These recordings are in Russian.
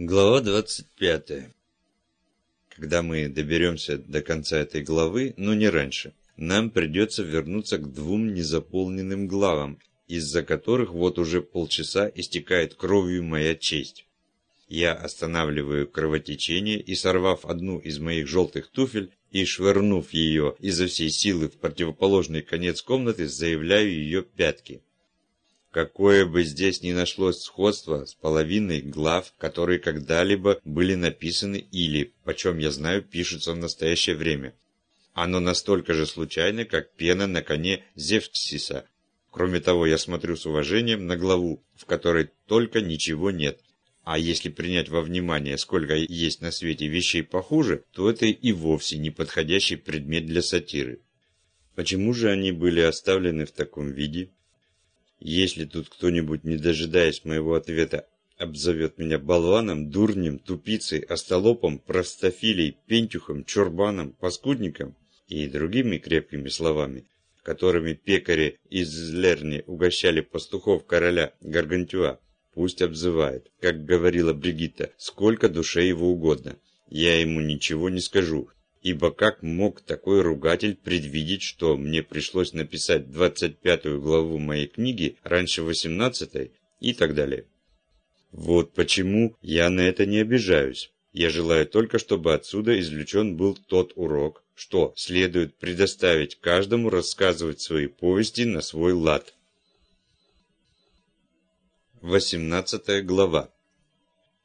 Глава 25. Когда мы доберемся до конца этой главы, но не раньше, нам придется вернуться к двум незаполненным главам, из-за которых вот уже полчаса истекает кровью моя честь. Я останавливаю кровотечение и, сорвав одну из моих желтых туфель и швырнув ее изо всей силы в противоположный конец комнаты, заявляю ее пятки. Какое бы здесь ни нашлось сходство с половиной глав, которые когда-либо были написаны или, почем я знаю, пишутся в настоящее время. Оно настолько же случайно, как пена на коне Зевксиса. Кроме того, я смотрю с уважением на главу, в которой только ничего нет. А если принять во внимание, сколько есть на свете вещей похуже, то это и вовсе не подходящий предмет для сатиры. Почему же они были оставлены в таком виде? Если тут кто-нибудь, не дожидаясь моего ответа, обзовет меня болваном, дурнем, тупицей, остолопом, простофилей, пентюхом, чурбаном, паскудником и другими крепкими словами, которыми пекари из Лерни угощали пастухов короля Гаргантюа, пусть обзывает, как говорила Бригитта, сколько душе его угодно. Я ему ничего не скажу, Ибо как мог такой ругатель предвидеть, что мне пришлось написать 25 главу моей книги раньше 18 и так далее. Вот почему я на это не обижаюсь. Я желаю только, чтобы отсюда извлечен был тот урок, что следует предоставить каждому рассказывать свои повести на свой лад. 18 глава.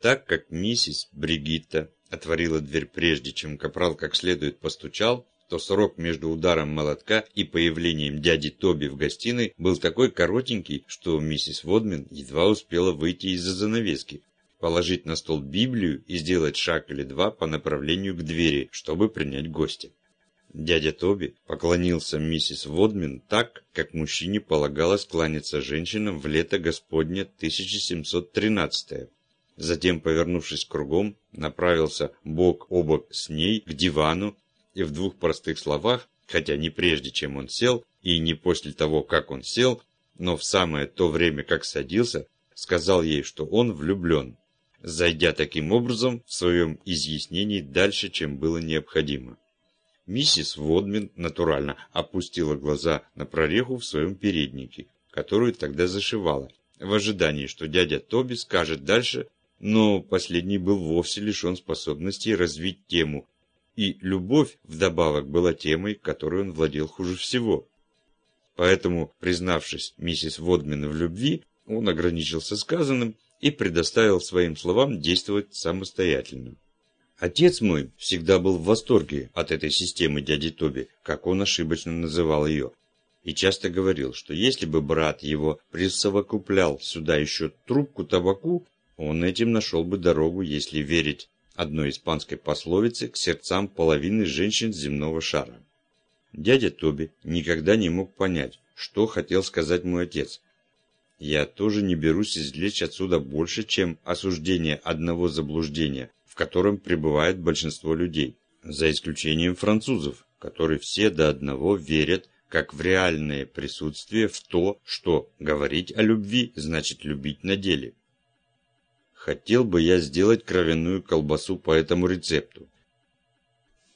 Так как миссис Бригитта отворила дверь прежде, чем капрал как следует постучал, то срок между ударом молотка и появлением дяди Тоби в гостиной был такой коротенький, что миссис Водмен едва успела выйти из-за занавески, положить на стол Библию и сделать шаг или два по направлению к двери, чтобы принять гостя. Дядя Тоби поклонился миссис Водмен так, как мужчине полагалось кланяться женщинам в лето Господне 1713 Затем, повернувшись кругом, направился бок о бок с ней к дивану и в двух простых словах, хотя не прежде, чем он сел, и не после того, как он сел, но в самое то время, как садился, сказал ей, что он влюблен, зайдя таким образом в своем изъяснении дальше, чем было необходимо. Миссис Водмин натурально опустила глаза на прореху в своем переднике, которую тогда зашивала, в ожидании, что дядя Тоби скажет дальше но последний был вовсе лишен способности развить тему, и любовь вдобавок была темой, которой он владел хуже всего. Поэтому, признавшись миссис Водмен в любви, он ограничился сказанным и предоставил своим словам действовать самостоятельно. Отец мой всегда был в восторге от этой системы дяди Тоби, как он ошибочно называл ее, и часто говорил, что если бы брат его присовокуплял сюда еще трубку табаку, он этим нашел бы дорогу, если верить одной испанской пословице, к сердцам половины женщин земного шара. Дядя Тоби никогда не мог понять, что хотел сказать мой отец. Я тоже не берусь извлечь отсюда больше, чем осуждение одного заблуждения, в котором пребывает большинство людей, за исключением французов, которые все до одного верят как в реальное присутствие в то, что говорить о любви значит любить на деле. Хотел бы я сделать кровяную колбасу по этому рецепту.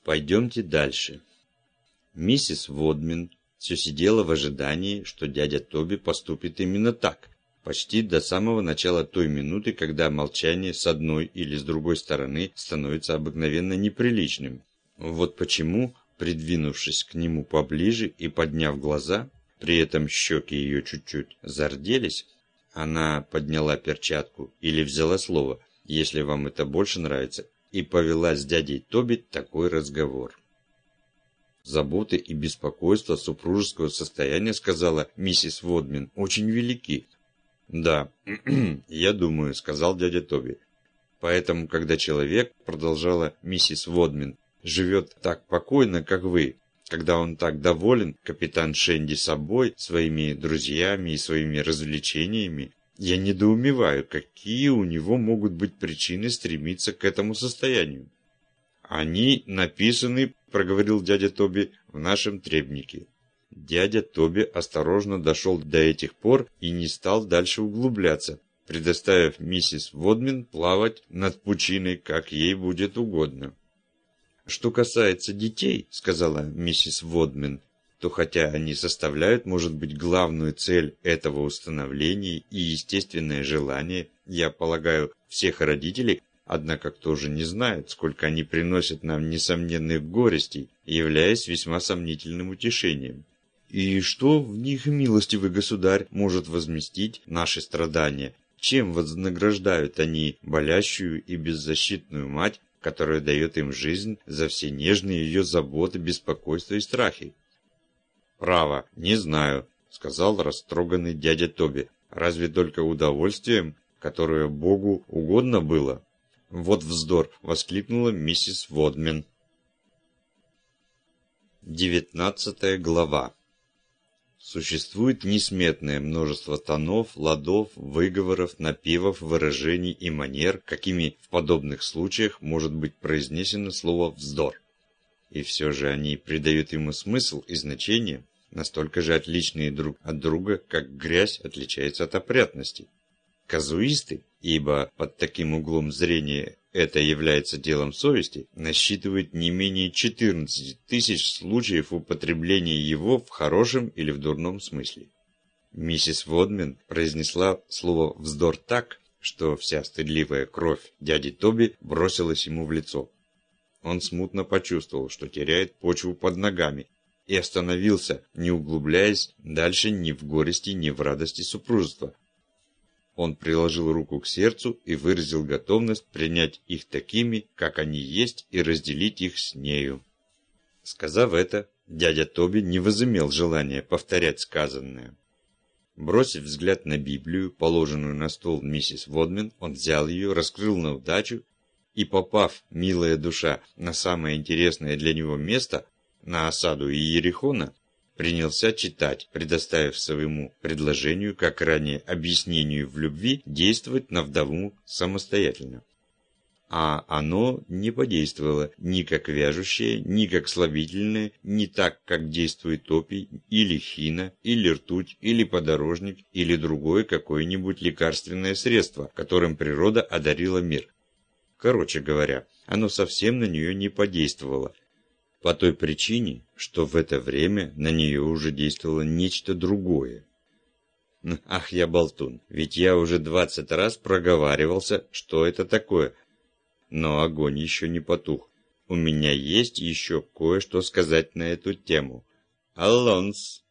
Пойдемте дальше. Миссис Водмин все сидела в ожидании, что дядя Тоби поступит именно так, почти до самого начала той минуты, когда молчание с одной или с другой стороны становится обыкновенно неприличным. Вот почему, придвинувшись к нему поближе и подняв глаза, при этом щеки ее чуть-чуть зарделись, она подняла перчатку или взяла слово, если вам это больше нравится, и повела с дядей Тоби такой разговор. Заботы и беспокойство супружеского состояния, сказала миссис Водмин, очень велики. Да, я думаю, сказал дядя Тоби. Поэтому, когда человек, продолжала миссис Водмин, живет так покойно, как вы, когда он так доволен, капитан Шенди, собой, своими друзьями и своими развлечениями, я недоумеваю, какие у него могут быть причины стремиться к этому состоянию. «Они написаны, — проговорил дядя Тоби, — в нашем требнике». Дядя Тоби осторожно дошел до этих пор и не стал дальше углубляться, предоставив миссис Водмин плавать над пучиной, как ей будет угодно. «Что касается детей», — сказала миссис Водмин, то хотя они составляют, может быть, главную цель этого установления и естественное желание, я полагаю, всех родителей, однако кто же не знает, сколько они приносят нам несомненных горестей, являясь весьма сомнительным утешением. И что в них милостивый государь может возместить наши страдания? Чем вознаграждают они болящую и беззащитную мать, которая дает им жизнь за все нежные ее заботы, беспокойства и страхи? «Право, не знаю», — сказал растроганный дядя Тоби. «Разве только удовольствием, которое Богу угодно было?» «Вот вздор!» — воскликнула миссис Водмен. Девятнадцатая глава Существует несметное множество тонов, ладов, выговоров, напевов, выражений и манер, какими в подобных случаях может быть произнесено слово «вздор». И все же они придают ему смысл и значение, настолько же отличные друг от друга, как грязь отличается от опрятности. Казуисты, ибо под таким углом зрения это является делом совести, насчитывают не менее 14 тысяч случаев употребления его в хорошем или в дурном смысле. Миссис Водмен произнесла слово «вздор» так, что вся стыдливая кровь дяди Тоби бросилась ему в лицо. Он смутно почувствовал, что теряет почву под ногами, и остановился, не углубляясь дальше ни в горести, ни в радости супружества. Он приложил руку к сердцу и выразил готовность принять их такими, как они есть, и разделить их с нею. Сказав это, дядя Тоби не возымел желания повторять сказанное. Бросив взгляд на Библию, положенную на стол миссис Водмен, он взял ее, раскрыл на удачу и, попав, милая душа, на самое интересное для него место, на осаду Иерихона, принялся читать, предоставив своему предложению, как ранее объяснению в любви, действовать на вдову самостоятельно. А оно не подействовало ни как вяжущее, ни как слабительное, ни так, как действует опий, или хина, или ртуть, или подорожник, или другое какое-нибудь лекарственное средство, которым природа одарила мир. Короче говоря, оно совсем на нее не подействовало – по той причине, что в это время на нее уже действовало нечто другое. Ах, я болтун, ведь я уже двадцать раз проговаривался, что это такое. Но огонь еще не потух. У меня есть еще кое-что сказать на эту тему. Алонс.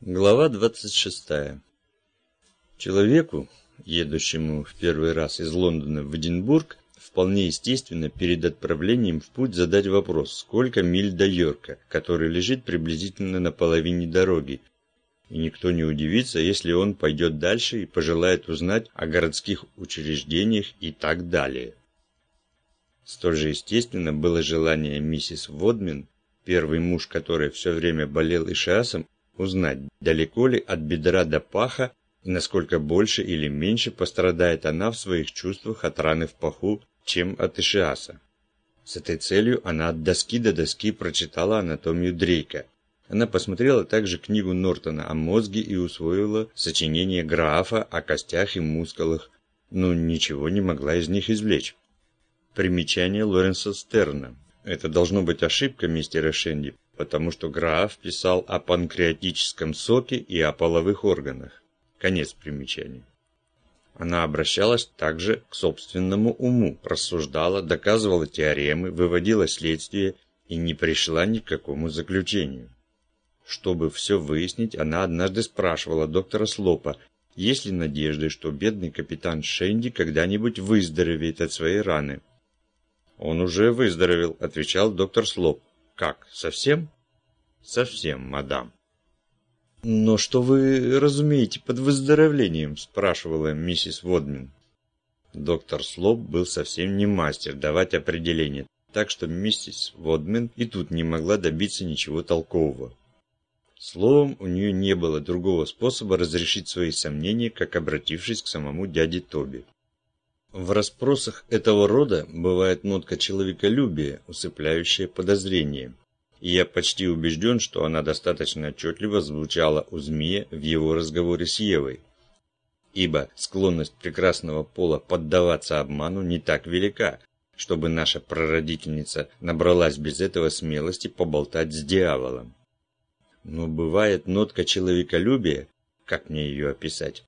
Глава двадцать шестая. Человеку, едущему в первый раз из Лондона в Эдинбург, вполне естественно перед отправлением в путь задать вопрос, сколько миль до Йорка, который лежит приблизительно на половине дороги. И никто не удивится, если он пойдет дальше и пожелает узнать о городских учреждениях и так далее. Столь же естественно было желание миссис Водмен, первый муж которой все время болел ишиасом, узнать, далеко ли от бедра до паха и насколько больше или меньше пострадает она в своих чувствах от раны в паху чем от Ишиаса. С этой целью она от доски до доски прочитала анатомию Дрейка. Она посмотрела также книгу Нортона о мозге и усвоила сочинение Графа о костях и мускулах, но ничего не могла из них извлечь. Примечание Лоренса Стерна. Это должно быть ошибка мистера Шенди, потому что Граф писал о панкреатическом соке и о половых органах. Конец примечания. Она обращалась также к собственному уму, рассуждала, доказывала теоремы, выводила следствие и не пришла ни к какому заключению. Чтобы все выяснить, она однажды спрашивала доктора Слопа, есть ли надежды, что бедный капитан Шенди когда-нибудь выздоровеет от своей раны. «Он уже выздоровел», — отвечал доктор Слоп. «Как, совсем?» «Совсем, мадам». «Но что вы разумеете под выздоровлением?» – спрашивала миссис Водмин. Доктор Слоп был совсем не мастер давать определения, так что миссис Водмин и тут не могла добиться ничего толкового. Словом, у нее не было другого способа разрешить свои сомнения, как обратившись к самому дяде Тоби. В расспросах этого рода бывает нотка человеколюбия, усыпляющая подозрение. И я почти убежден, что она достаточно отчетливо звучала у змея в его разговоре с Евой. Ибо склонность прекрасного пола поддаваться обману не так велика, чтобы наша прародительница набралась без этого смелости поболтать с дьяволом. Но бывает нотка человеколюбия, как мне ее описать?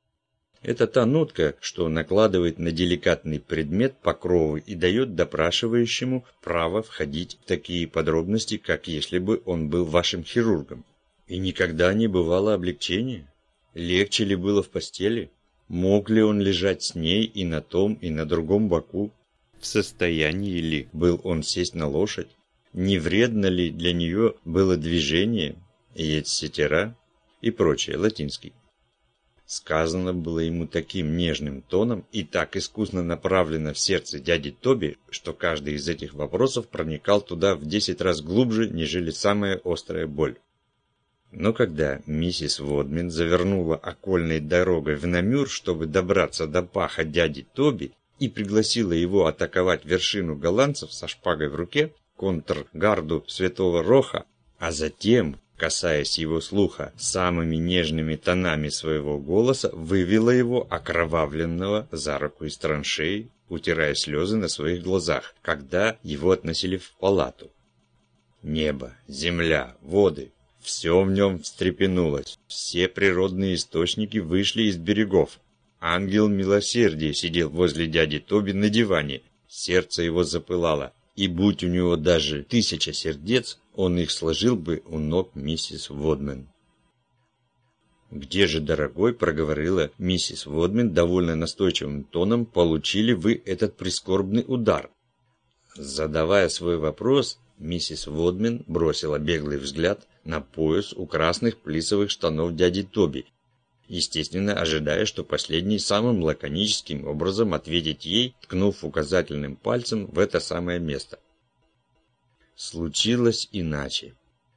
Это та нотка, что накладывает на деликатный предмет покровы и дает допрашивающему право входить в такие подробности, как если бы он был вашим хирургом. И никогда не бывало облегчения. Легче ли было в постели? Мог ли он лежать с ней и на том, и на другом боку? В состоянии ли был он сесть на лошадь? Не вредно ли для нее было движение, etc. и прочее, латинский. Сказано было ему таким нежным тоном и так искусно направлено в сердце дяди Тоби, что каждый из этих вопросов проникал туда в десять раз глубже, нежели самая острая боль. Но когда миссис Водмин завернула окольной дорогой в Намюр, чтобы добраться до паха дяди Тоби, и пригласила его атаковать вершину голландцев со шпагой в руке, контргарду Святого Роха, а затем, касаясь его слуха самыми нежными тонами своего голоса, вывела его окровавленного за руку из траншеи, утирая слезы на своих глазах, когда его относили в палату. Небо, земля, воды – все в нем встрепенулось, все природные источники вышли из берегов. Ангел милосердия сидел возле дяди Тоби на диване, сердце его запылало, и будь у него даже тысяча сердец, он их сложил бы у ног миссис Водмен. «Где же, дорогой, — проговорила миссис Водмен довольно настойчивым тоном, — получили вы этот прискорбный удар?» Задавая свой вопрос, миссис Водмен бросила беглый взгляд на пояс у красных плисовых штанов дяди Тоби, естественно ожидая, что последний самым лаконическим образом ответит ей, ткнув указательным пальцем в это самое место – Случилось иначе.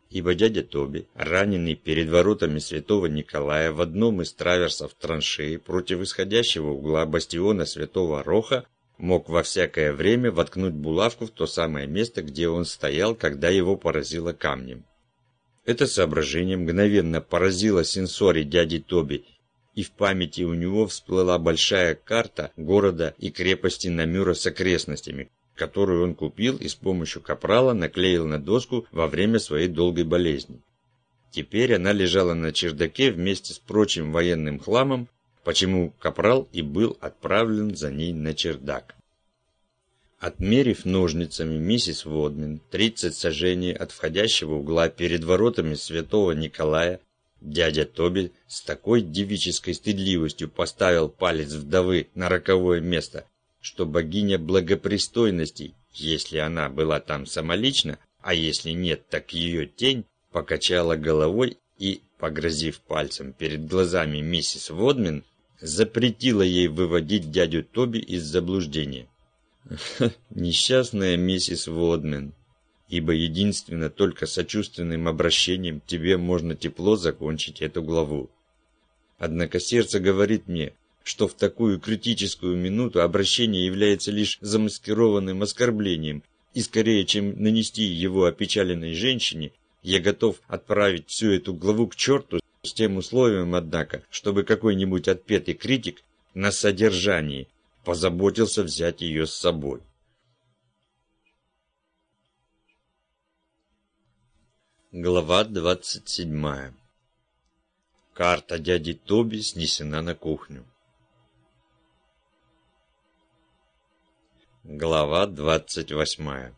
Ибо дядя Тоби, раненый перед воротами святого Николая в одном из траверсов траншеи против исходящего угла бастиона святого Роха, мог во всякое время воткнуть булавку в то самое место, где он стоял, когда его поразило камнем. Это соображение мгновенно поразило сенсори дяди Тоби, и в памяти у него всплыла большая карта города и крепости Намюра с окрестностями, которую он купил и с помощью капрала наклеил на доску во время своей долгой болезни. Теперь она лежала на чердаке вместе с прочим военным хламом, почему капрал и был отправлен за ней на чердак. Отмерив ножницами миссис Водмин 30 сажений от входящего угла перед воротами святого Николая, дядя Тоби с такой девической стыдливостью поставил палец вдовы на роковое место, что богиня благопристойностей, если она была там самолично, а если нет, так ее тень, покачала головой и, погрозив пальцем перед глазами миссис Водмен, запретила ей выводить дядю Тоби из заблуждения. Несчастная миссис Водмен, ибо единственно только сочувственным обращением тебе можно тепло закончить эту главу. Однако сердце говорит мне, что в такую критическую минуту обращение является лишь замаскированным оскорблением, и скорее, чем нанести его опечаленной женщине, я готов отправить всю эту главу к черту с тем условием, однако, чтобы какой-нибудь отпетый критик на содержании позаботился взять ее с собой. Глава 27 Карта дяди Тоби снесена на кухню. Глава двадцать восьмая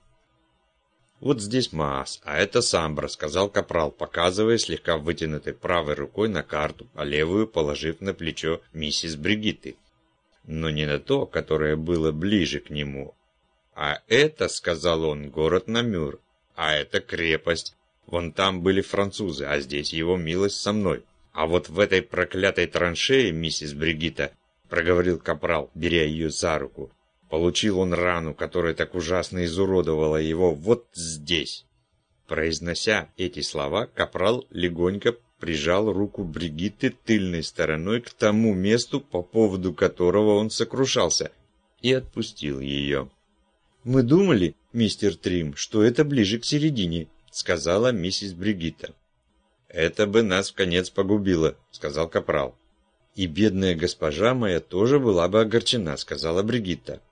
«Вот здесь Маас, а это Самбра», — сказал Капрал, показывая слегка вытянутой правой рукой на карту, а левую положив на плечо миссис Бригитты. Но не на то, которое было ближе к нему. «А это», — сказал он, — «город Намюр, а это крепость. Вон там были французы, а здесь его милость со мной. А вот в этой проклятой траншее, миссис Бригитта, — проговорил Капрал, беря ее за руку, Получил он рану, которая так ужасно изуродовала его вот здесь. Произнося эти слова, Капрал легонько прижал руку Бригитты тыльной стороной к тому месту, по поводу которого он сокрушался, и отпустил ее. «Мы думали, мистер Трим, что это ближе к середине», сказала миссис Бригитта. «Это бы нас в конец погубило», — сказал Капрал. «И бедная госпожа моя тоже была бы огорчена», — сказала Бригитта.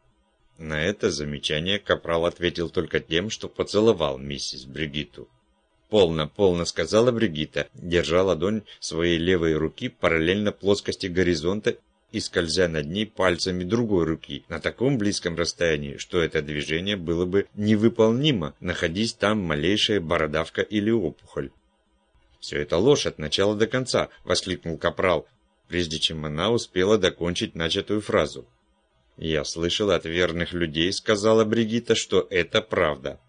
На это замечание Капрал ответил только тем, что поцеловал миссис Бригитту. «Полно, полно», — сказала Бригитта, держа ладонь своей левой руки параллельно плоскости горизонта и скользя над ней пальцами другой руки на таком близком расстоянии, что это движение было бы невыполнимо, находясь там малейшая бородавка или опухоль. «Все это ложь от начала до конца!» — воскликнул Капрал, прежде чем она успела докончить начатую фразу. «Я слышал от верных людей», — сказала Бригитта, — «что это правда».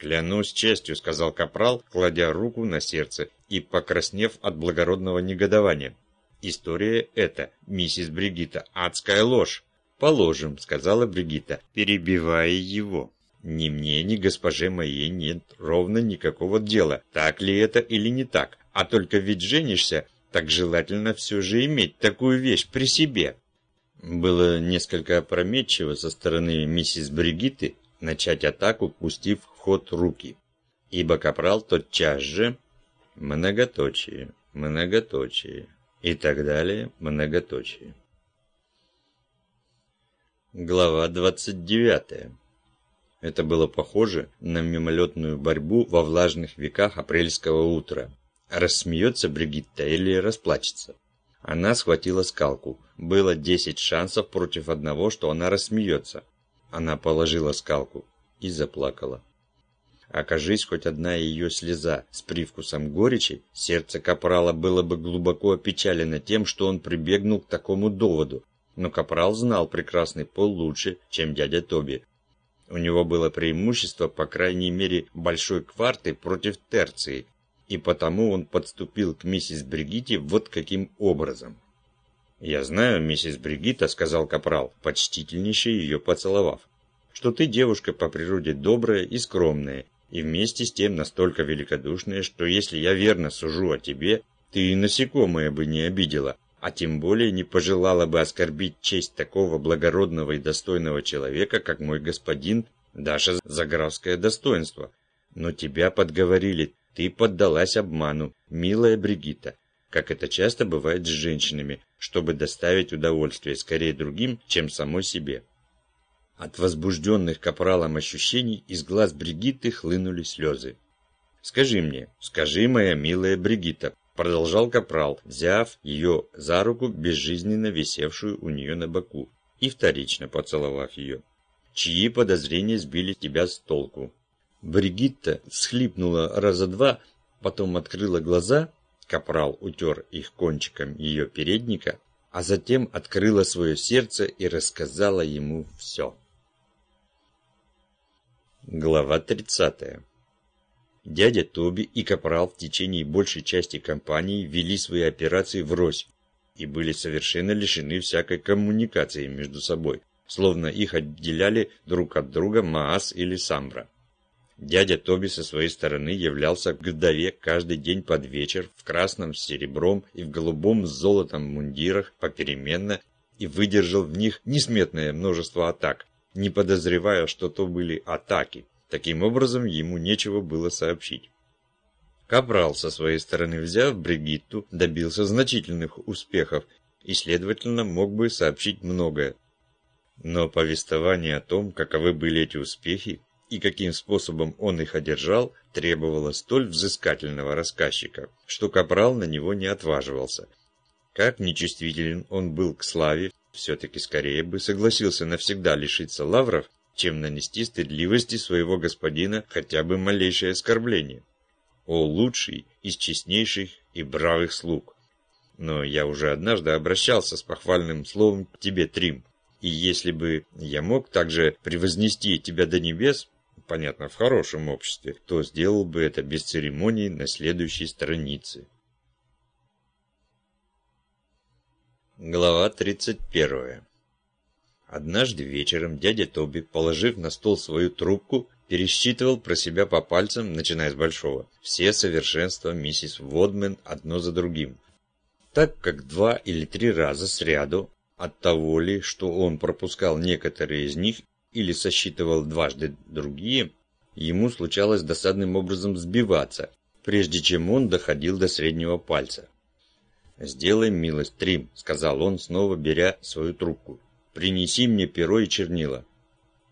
«Клянусь честью», — сказал Капрал, кладя руку на сердце и покраснев от благородного негодования. «История эта, миссис Бригитта, адская ложь». «Положим», — сказала Бригитта, перебивая его. Ни мне, ни госпоже моей нет ровно никакого дела, так ли это или не так. А только ведь женишься, так желательно все же иметь такую вещь при себе. Было несколько опрометчиво со стороны миссис Бригитты начать атаку, пустив ход руки. Ибо капрал тотчас же многоточие, многоточие и так далее многоточие. Глава двадцать девятая это было похоже на мимолетную борьбу во влажных веках апрельского утра. Рассмеется Бригитта или расплачется. Она схватила скалку. Было десять шансов против одного, что она рассмеется. Она положила скалку и заплакала. Окажись хоть одна ее слеза с привкусом горечи, сердце Капрала было бы глубоко опечалено тем, что он прибегнул к такому доводу. Но Капрал знал прекрасный пол лучше, чем дядя Тоби. У него было преимущество, по крайней мере, большой кварты против терции, и потому он подступил к миссис Бригитте вот каким образом. «Я знаю, миссис Бригитта», — сказал Капрал, почтительнейше ее поцеловав, «что ты девушка по природе добрая и скромная, и вместе с тем настолько великодушная, что если я верно сужу о тебе, ты и насекомое бы не обидела, а тем более не пожелала бы оскорбить честь такого благородного и достойного человека, как мой господин, даже за графское достоинство. Но тебя подговорили, ты поддалась обману, милая Бригитта, как это часто бывает с женщинами, чтобы доставить удовольствие скорее другим, чем самой себе. От возбужденных капралом ощущений из глаз Бригитты хлынули слезы. «Скажи мне, скажи, моя милая Бригитта, Продолжал Капрал, взяв ее за руку, безжизненно висевшую у нее на боку, и вторично поцеловав ее. «Чьи подозрения сбили тебя с толку?» Бригитта всхлипнула раза два, потом открыла глаза, Капрал утер их кончиком ее передника, а затем открыла свое сердце и рассказала ему все. Глава тридцатая Дядя Тоби и Капрал в течение большей части кампании вели свои операции врозь и были совершенно лишены всякой коммуникации между собой, словно их отделяли друг от друга Маас или Самбра. Дядя Тоби со своей стороны являлся к вдове каждый день под вечер в красном с серебром и в голубом с золотом мундирах попеременно и выдержал в них несметное множество атак, не подозревая, что то были атаки, Таким образом, ему нечего было сообщить. Капрал, со своей стороны взяв Бригитту, добился значительных успехов и, следовательно, мог бы сообщить многое. Но повествование о том, каковы были эти успехи и каким способом он их одержал, требовало столь взыскательного рассказчика, что Капрал на него не отваживался. Как нечувствителен он был к славе, все-таки скорее бы согласился навсегда лишиться лавров, чем нанести стыдливости своего господина хотя бы малейшее оскорбление. О, лучший из честнейших и бравых слуг! Но я уже однажды обращался с похвальным словом к тебе, Трим, и если бы я мог также превознести тебя до небес, понятно, в хорошем обществе, то сделал бы это без церемоний на следующей странице. Глава тридцать первая Однажды вечером дядя Тоби, положив на стол свою трубку, пересчитывал про себя по пальцам, начиная с большого, все совершенства миссис Водмен одно за другим. Так как два или три раза сряду, от того ли, что он пропускал некоторые из них или сосчитывал дважды другие, ему случалось досадным образом сбиваться, прежде чем он доходил до среднего пальца. «Сделай милость, Трим», — сказал он, снова беря свою трубку. «Принеси мне перо и чернила».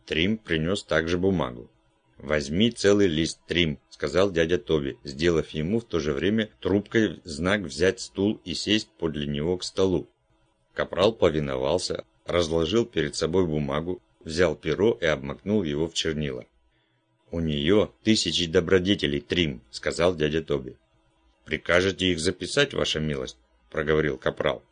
Трим принес также бумагу. «Возьми целый лист, Трим», — сказал дядя Тоби, сделав ему в то же время трубкой знак взять стул и сесть подле него к столу. Капрал повиновался, разложил перед собой бумагу, взял перо и обмакнул его в чернила. «У нее тысячи добродетелей, Трим», — сказал дядя Тоби. «Прикажете их записать, ваша милость?» — проговорил Капрал.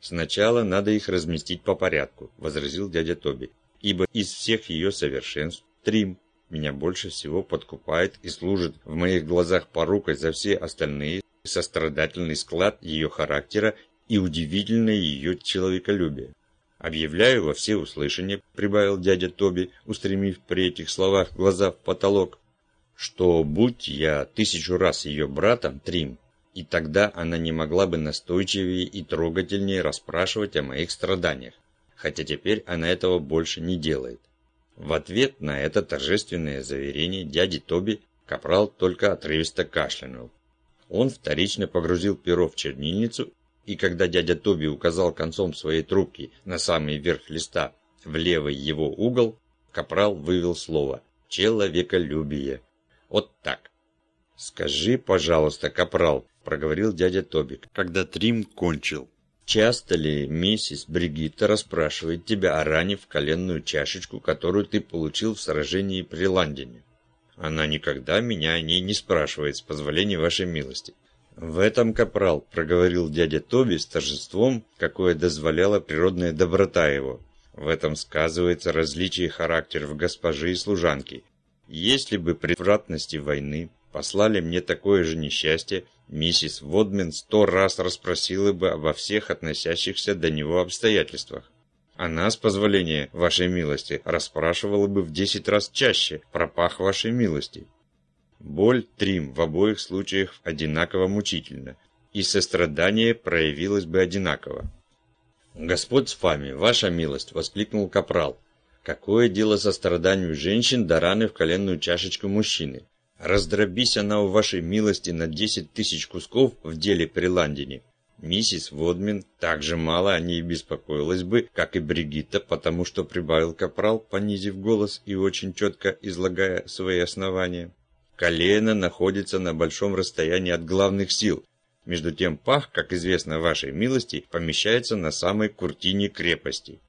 «Сначала надо их разместить по порядку», — возразил дядя Тоби, «ибо из всех ее совершенств Трим меня больше всего подкупает и служит в моих глазах порукой за все остальные сострадательный склад ее характера и удивительное ее человеколюбие. «Объявляю во все услышания», — прибавил дядя Тоби, устремив при этих словах глаза в потолок, «что будь я тысячу раз ее братом, Трим, и тогда она не могла бы настойчивее и трогательнее расспрашивать о моих страданиях, хотя теперь она этого больше не делает. В ответ на это торжественное заверение дяди Тоби Капрал только отрывисто кашлянул. Он вторично погрузил перо в чернильницу, и когда дядя Тоби указал концом своей трубки на самый верх листа, в левый его угол, Капрал вывел слово «человеколюбие». Вот так. «Скажи, пожалуйста, Капрал», — проговорил дядя Тоби, когда Трим кончил. Часто ли миссис Бригитта расспрашивает тебя о ране в коленную чашечку, которую ты получил в сражении при Ландине? Она никогда меня о ней не спрашивает, с позволения вашей милости. В этом, капрал, проговорил дядя Тоби с торжеством, какое дозволяла природная доброта его. В этом сказывается различие характеров госпожи и служанки. Если бы при вратности войны послали мне такое же несчастье, миссис Водмен сто раз расспросила бы обо всех относящихся до него обстоятельствах. Она, с позволения вашей милости, расспрашивала бы в десять раз чаще про пах вашей милости. Боль Трим в обоих случаях одинаково мучительна, и сострадание проявилось бы одинаково. «Господь с вами, ваша милость!» – воскликнул Капрал. «Какое дело состраданию женщин до раны в коленную чашечку мужчины? Раздробись она у вашей милости на десять тысяч кусков в деле при Ландине. Миссис Водмин так же мало о ней беспокоилась бы, как и Бригитта, потому что прибавил капрал, понизив голос и очень четко излагая свои основания. Колено находится на большом расстоянии от главных сил. Между тем пах, как известно вашей милости, помещается на самой куртине крепости.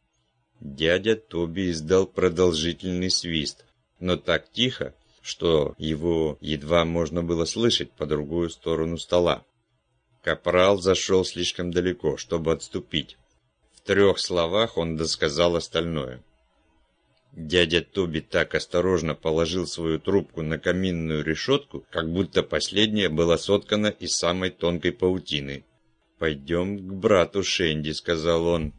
Дядя Тоби издал продолжительный свист, но так тихо, что его едва можно было слышать по другую сторону стола. Капрал зашел слишком далеко, чтобы отступить. В трех словах он досказал остальное. Дядя Тоби так осторожно положил свою трубку на каминную решетку, как будто последняя была соткана из самой тонкой паутины. «Пойдем к брату Шенди», — сказал он.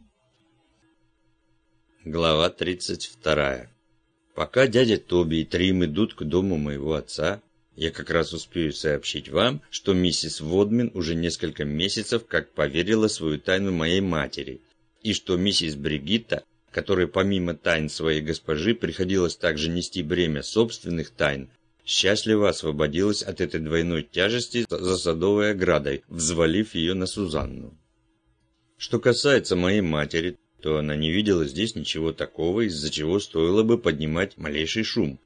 Глава тридцать вторая. Пока дядя Тоби и Трим идут к дому моего отца, я как раз успею сообщить вам, что миссис Водмен уже несколько месяцев как поверила свою тайну моей матери, и что миссис Бригитта, которой помимо тайн своей госпожи приходилось также нести бремя собственных тайн, счастливо освободилась от этой двойной тяжести за садовой оградой, взвалив ее на Сузанну. Что касается моей матери, то она не видела здесь ничего такого, из-за чего стоило бы поднимать малейший шум.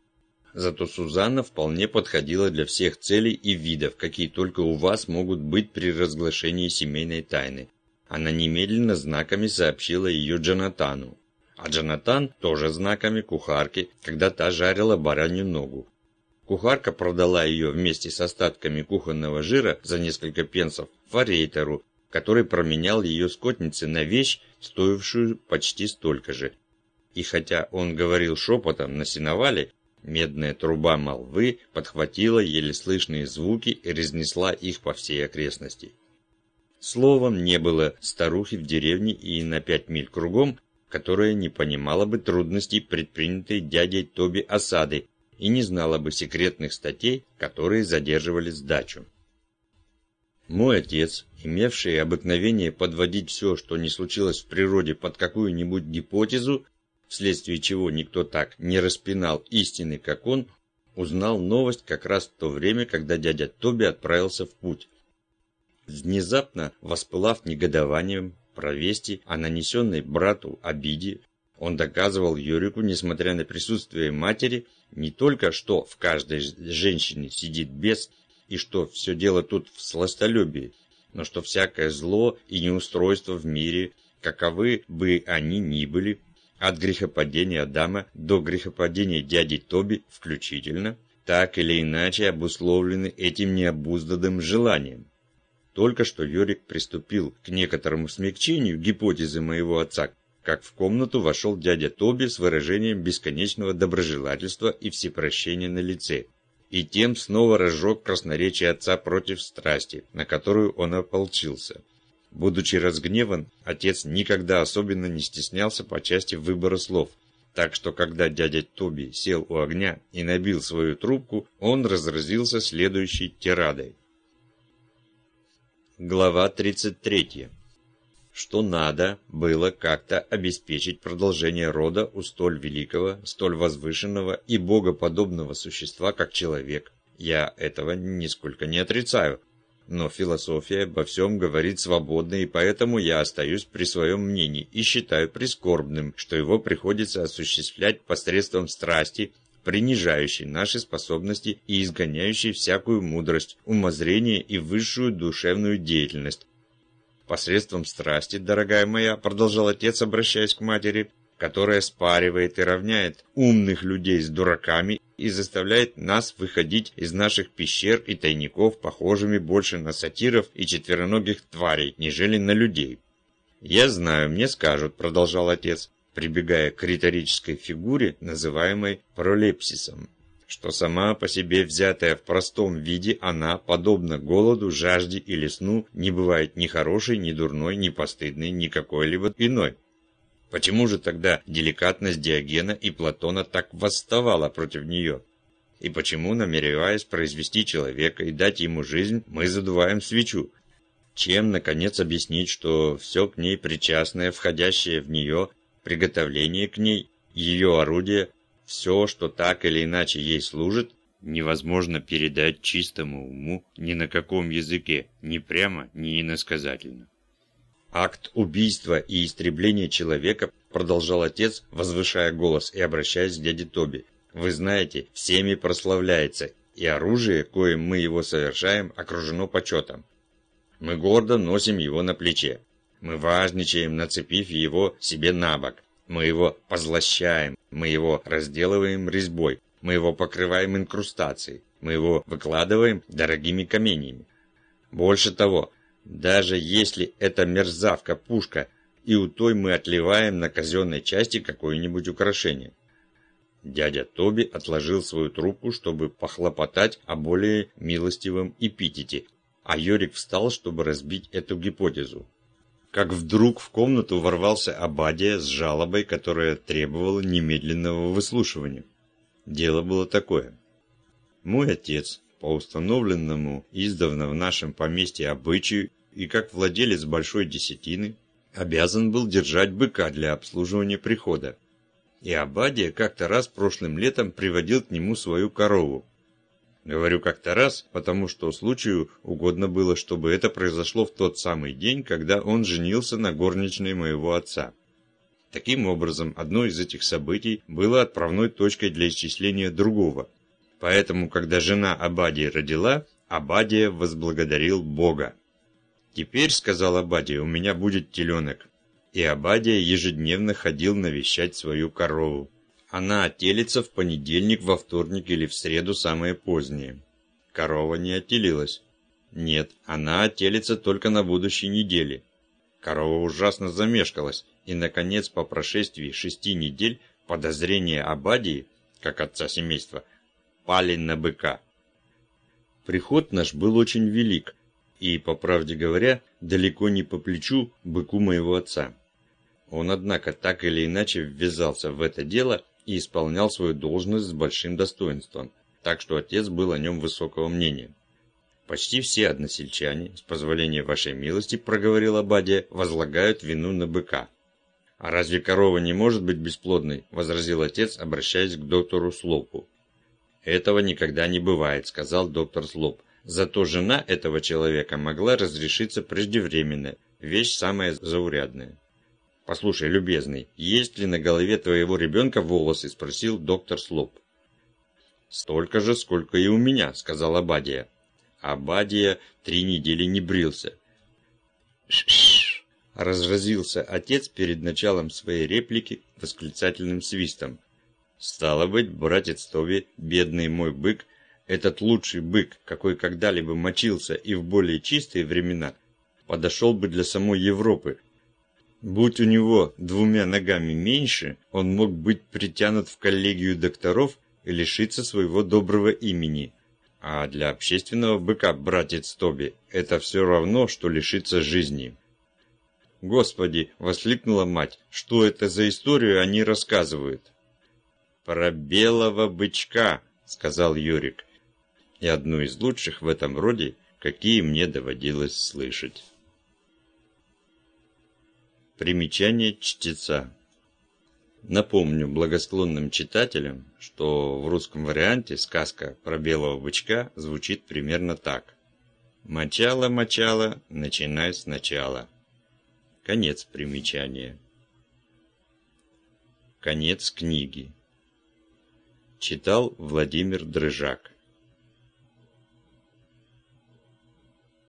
Зато Сузанна вполне подходила для всех целей и видов, какие только у вас могут быть при разглашении семейной тайны. Она немедленно знаками сообщила ее Джонатану. А Джонатан тоже знаками кухарке, когда та жарила баранью ногу. Кухарка продала ее вместе с остатками кухонного жира за несколько пенсов форейтеру, который променял ее скотнице на вещь, стоившую почти столько же. И хотя он говорил шепотом на сеновале, медная труба молвы подхватила еле слышные звуки и разнесла их по всей окрестности. Словом, не было старухи в деревне и на пять миль кругом, которая не понимала бы трудностей, предпринятой дядей Тоби осады, и не знала бы секретных статей, которые задерживали сдачу. Мой отец, имевший обыкновение подводить все, что не случилось в природе, под какую-нибудь гипотезу, вследствие чего никто так не распинал истины, как он, узнал новость как раз в то время, когда дядя Тоби отправился в путь. Внезапно, воспылав негодованием про вести о нанесенной брату обиде, он доказывал Юрику, несмотря на присутствие матери, не только, что в каждой женщине сидит бес, и что все дело тут в сластолюбии, но что всякое зло и неустройство в мире, каковы бы они ни были, от грехопадения Адама до грехопадения дяди Тоби включительно, так или иначе обусловлены этим необузданным желанием. Только что Йорик приступил к некоторому смягчению гипотезы моего отца, как в комнату вошел дядя Тоби с выражением бесконечного доброжелательства и всепрощения на лице. И тем снова разжег красноречие отца против страсти, на которую он ополчился. Будучи разгневан, отец никогда особенно не стеснялся по части выбора слов. Так что, когда дядя Тоби сел у огня и набил свою трубку, он разразился следующей тирадой. Глава 33 что надо было как-то обеспечить продолжение рода у столь великого, столь возвышенного и богоподобного существа, как человек. Я этого нисколько не отрицаю. Но философия обо всем говорит свободно, и поэтому я остаюсь при своем мнении и считаю прискорбным, что его приходится осуществлять посредством страсти, принижающей наши способности и изгоняющей всякую мудрость, умозрение и высшую душевную деятельность, Посредством страсти, дорогая моя, продолжал отец, обращаясь к матери, которая спаривает и равняет умных людей с дураками и заставляет нас выходить из наших пещер и тайников, похожими больше на сатиров и четвероногих тварей, нежели на людей. «Я знаю, мне скажут», — продолжал отец, прибегая к риторической фигуре, называемой пролепсисом что сама по себе взятая в простом виде она, подобно голоду, жажде или сну, не бывает ни хорошей, ни дурной, ни постыдной, ни какой-либо иной. Почему же тогда деликатность Диогена и Платона так восставала против нее? И почему, намереваясь произвести человека и дать ему жизнь, мы задуваем свечу? Чем, наконец, объяснить, что все к ней причастное, входящее в нее, приготовление к ней, ее орудие, все, что так или иначе ей служит, невозможно передать чистому уму ни на каком языке, ни прямо, ни иносказательно. Акт убийства и истребления человека, продолжал отец, возвышая голос и обращаясь к дяде Тоби. Вы знаете, всеми прославляется, и оружие, коим мы его совершаем, окружено почетом. Мы гордо носим его на плече. Мы важничаем, нацепив его себе на бок. Мы его позлощаем, мы его разделываем резьбой, мы его покрываем инкрустацией, мы его выкладываем дорогими каменьями. Больше того, даже если это мерзавка пушка, и у той мы отливаем на казенной части какое-нибудь украшение. Дядя Тоби отложил свою трубку, чтобы похлопотать о более милостивом эпитете, а Йорик встал, чтобы разбить эту гипотезу как вдруг в комнату ворвался Абадия с жалобой, которая требовала немедленного выслушивания. Дело было такое. Мой отец, по установленному издавна в нашем поместье обычаю и как владелец большой десятины, обязан был держать быка для обслуживания прихода. И Абадия как-то раз прошлым летом приводил к нему свою корову, Говорю как-то раз, потому что случаю угодно было, чтобы это произошло в тот самый день, когда он женился на горничной моего отца. Таким образом, одно из этих событий было отправной точкой для исчисления другого. Поэтому, когда жена Абадия родила, Абадия возблагодарил Бога. «Теперь, — сказал Абадия, — у меня будет теленок». И Абадия ежедневно ходил навещать свою корову. Она отелится в понедельник, во вторник или в среду самое позднее. Корова не отелилась. Нет, она отелится только на будущей неделе. Корова ужасно замешкалась, и, наконец, по прошествии шести недель подозрения Абадии, как отца семейства, пали на быка. Приход наш был очень велик, и, по правде говоря, далеко не по плечу быку моего отца. Он, однако, так или иначе ввязался в это дело и исполнял свою должность с большим достоинством, так что отец был о нем высокого мнения. «Почти все односельчане, с позволения вашей милости, — проговорил Абадия, — возлагают вину на быка». «А разве корова не может быть бесплодной?» — возразил отец, обращаясь к доктору Слопу. «Этого никогда не бывает», — сказал доктор Злоб. «Зато жена этого человека могла разрешиться преждевременно. Вещь самая заурядная». «Послушай, любезный, есть ли на голове твоего ребенка волосы?» – спросил доктор Слоп. «Столько же, сколько и у меня», – сказал Абадия. Абадия три недели не брился. «Ш-ш-ш!» – разразился отец перед началом своей реплики восклицательным свистом. «Стало быть, братец Тоби, бедный мой бык, этот лучший бык, какой когда-либо мочился и в более чистые времена, подошел бы для самой Европы, Будь у него двумя ногами меньше, он мог быть притянут в коллегию докторов и лишиться своего доброго имени. А для общественного быка, братец Тоби, это все равно, что лишиться жизни. «Господи!» – воскликнула мать. «Что это за историю они рассказывают?» «Про белого бычка», – сказал Юрик. «И одну из лучших в этом роде, какие мне доводилось слышать». Примечание чтеца. Напомню благосклонным читателям, что в русском варианте сказка про белого бычка звучит примерно так. «Мочало-мочало, начинай сначала». Конец примечания. Конец книги. Читал Владимир Дрыжак.